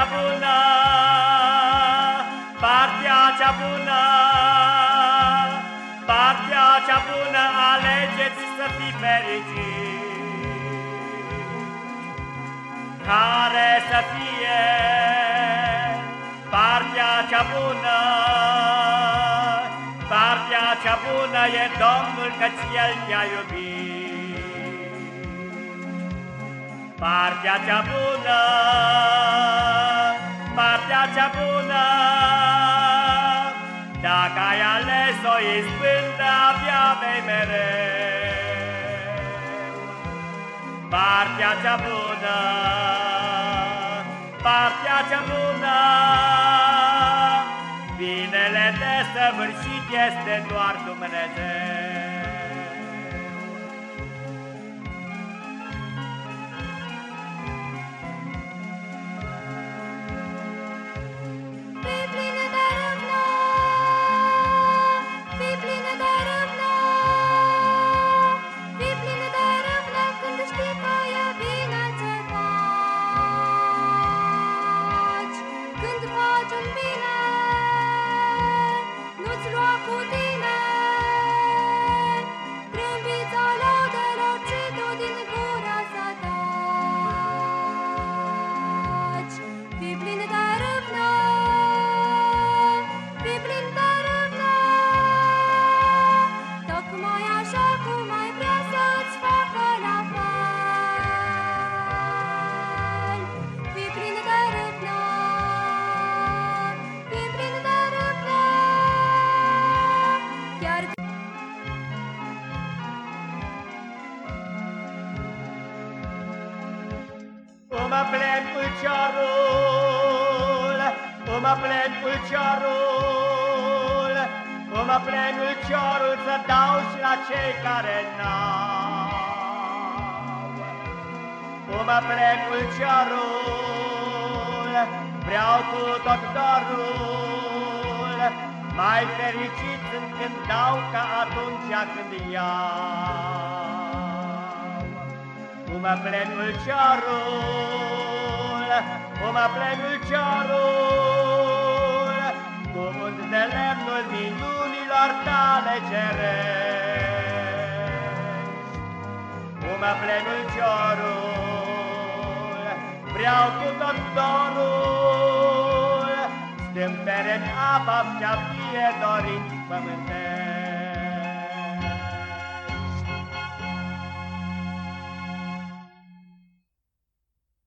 cea bună, partea cea bună, partea cea bună, alegeți să fii fericit. Care să fie partea cea bună, partea cea bună e Domnul, căci El te-a iubit. Partea cea bună, partea cea bună, Dacă ai ales-o izbândă, abia vei mereu. Partea cea bună, partea cea bună, Binele desăvârșit este doar Dumnezeu. Uma plen ulciorul, uma plen ulciorul, uma plen ulciorul să dau și la cei care n-au. Uma plen ulciorul, vreau cu tot dorul, mai fericit sunt când dau ca atunci când iau. Uma plen ulciorul, uma plen ulciorul, Cuvânt de lemnul minunilor tale cerești. Uma plen ulciorul, vreau cu tot dorul, Stâmpere-n apa cea fie dorinți pământești.